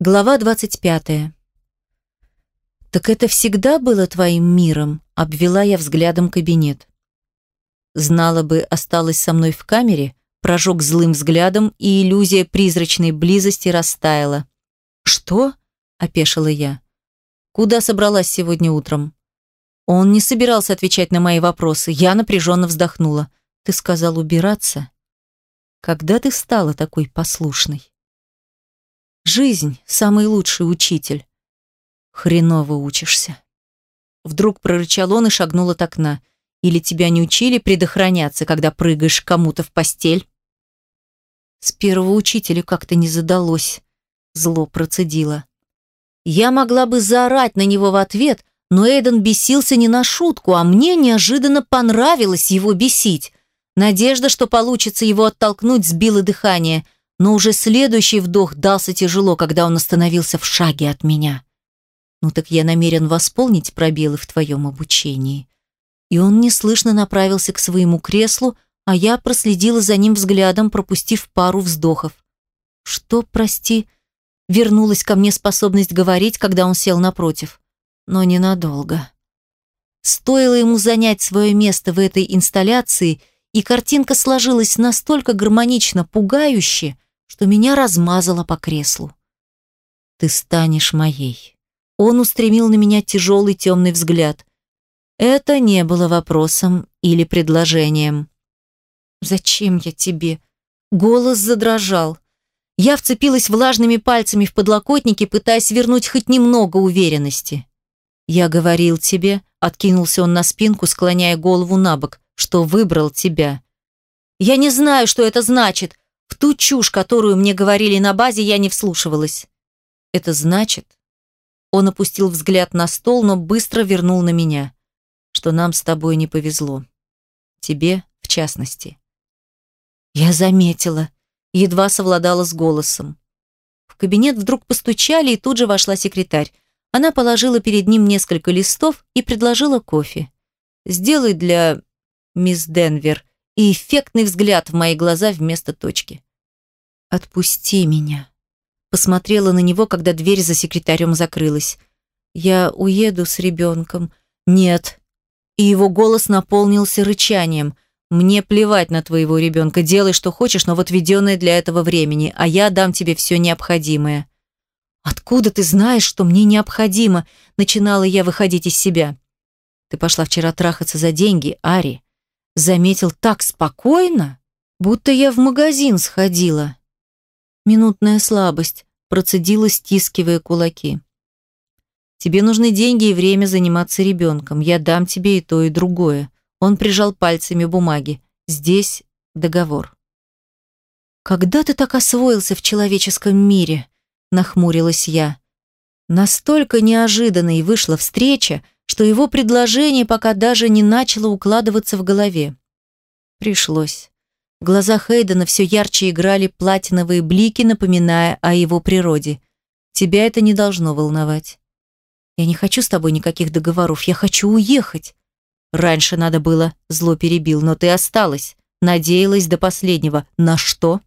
Глава 25. «Так это всегда было твоим миром?» – обвела я взглядом кабинет. Знала бы, осталась со мной в камере, прожег злым взглядом, и иллюзия призрачной близости растаяла. «Что?» – опешила я. «Куда собралась сегодня утром?» Он не собирался отвечать на мои вопросы. Я напряженно вздохнула. «Ты сказал убираться?» «Когда ты стала такой послушной?» Жизнь – самый лучший учитель. Хреново учишься. Вдруг прорычал он и шагнул от окна. Или тебя не учили предохраняться, когда прыгаешь кому-то в постель? С первого учителя как-то не задалось. Зло процедило. Я могла бы заорать на него в ответ, но Эйден бесился не на шутку, а мне неожиданно понравилось его бесить. Надежда, что получится его оттолкнуть, сбила дыхание – но уже следующий вдох дался тяжело, когда он остановился в шаге от меня. «Ну так я намерен восполнить пробелы в твоем обучении». И он неслышно направился к своему креслу, а я проследила за ним взглядом, пропустив пару вздохов. «Что, прости?» Вернулась ко мне способность говорить, когда он сел напротив. Но ненадолго. Стоило ему занять свое место в этой инсталляции, и картинка сложилась настолько гармонично пугающе, что меня размазало по креслу. «Ты станешь моей». Он устремил на меня тяжелый темный взгляд. Это не было вопросом или предложением. «Зачем я тебе?» Голос задрожал. Я вцепилась влажными пальцами в подлокотники, пытаясь вернуть хоть немного уверенности. «Я говорил тебе», — откинулся он на спинку, склоняя голову на бок, «что выбрал тебя». «Я не знаю, что это значит», в ту чушь, которую мне говорили на базе, я не вслушивалась. Это значит... Он опустил взгляд на стол, но быстро вернул на меня, что нам с тобой не повезло. Тебе, в частности. Я заметила, едва совладала с голосом. В кабинет вдруг постучали, и тут же вошла секретарь. Она положила перед ним несколько листов и предложила кофе. «Сделай для мисс Денвер и эффектный взгляд в мои глаза вместо точки. «Отпусти меня». Посмотрела на него, когда дверь за секретарем закрылась. «Я уеду с ребенком». «Нет». И его голос наполнился рычанием. «Мне плевать на твоего ребенка. Делай, что хочешь, но в отведенное для этого времени, а я дам тебе все необходимое». «Откуда ты знаешь, что мне необходимо?» Начинала я выходить из себя. «Ты пошла вчера трахаться за деньги, Ари заметил так спокойно, будто я в магазин сходила. Минутная слабость, процедила, стискивая кулаки. Тебе нужны деньги и время заниматься ребенком. Я дам тебе и то, и другое. Он прижал пальцами бумаги. Здесь договор. Когда ты так освоился в человеческом мире? Нахмурилась я. Настолько неожиданной вышла встреча, что его предложение пока даже не начало укладываться в голове. Пришлось. В глазах Эйдена все ярче играли платиновые блики, напоминая о его природе. Тебя это не должно волновать. Я не хочу с тобой никаких договоров, я хочу уехать. Раньше надо было, зло перебил, но ты осталась. Надеялась до последнего. На что?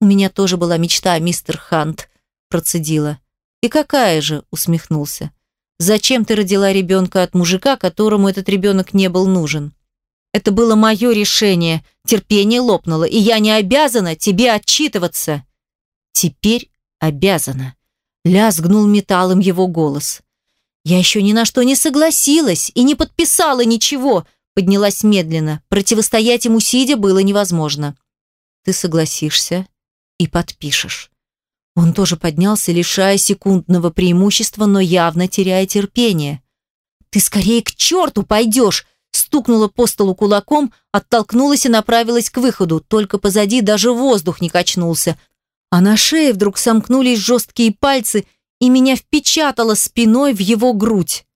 У меня тоже была мечта, мистер Хант, процедила. И какая же, усмехнулся. Зачем ты родила ребенка от мужика, которому этот ребенок не был нужен? Это было мое решение. Терпение лопнуло, и я не обязана тебе отчитываться. Теперь обязана. Лязгнул металлом его голос. Я еще ни на что не согласилась и не подписала ничего. Поднялась медленно. Противостоять ему сидя было невозможно. Ты согласишься и подпишешь. Он тоже поднялся, лишая секундного преимущества, но явно теряя терпение. «Ты скорее к черту пойдешь!» Стукнула по столу кулаком, оттолкнулась и направилась к выходу, только позади даже воздух не качнулся. А на шее вдруг сомкнулись жесткие пальцы, и меня впечатало спиной в его грудь.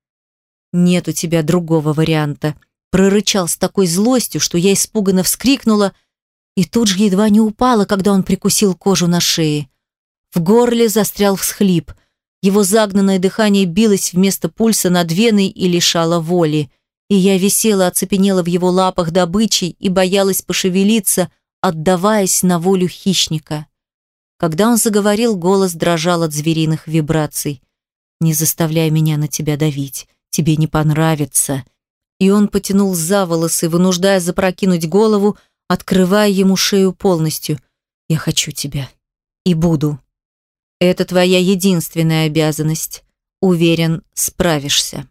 «Нет у тебя другого варианта», прорычал с такой злостью, что я испуганно вскрикнула и тут же едва не упала, когда он прикусил кожу на шее. В горле застрял всхлип. Его загнанное дыхание билось вместо пульса над веной и лишало воли. И я висела, оцепенела в его лапах добычей и боялась пошевелиться, отдаваясь на волю хищника. Когда он заговорил, голос дрожал от звериных вибраций. «Не заставляй меня на тебя давить. Тебе не понравится». И он потянул за волосы, вынуждая запрокинуть голову, открывая ему шею полностью. «Я хочу тебя. И буду. Это твоя единственная обязанность. Уверен, справишься».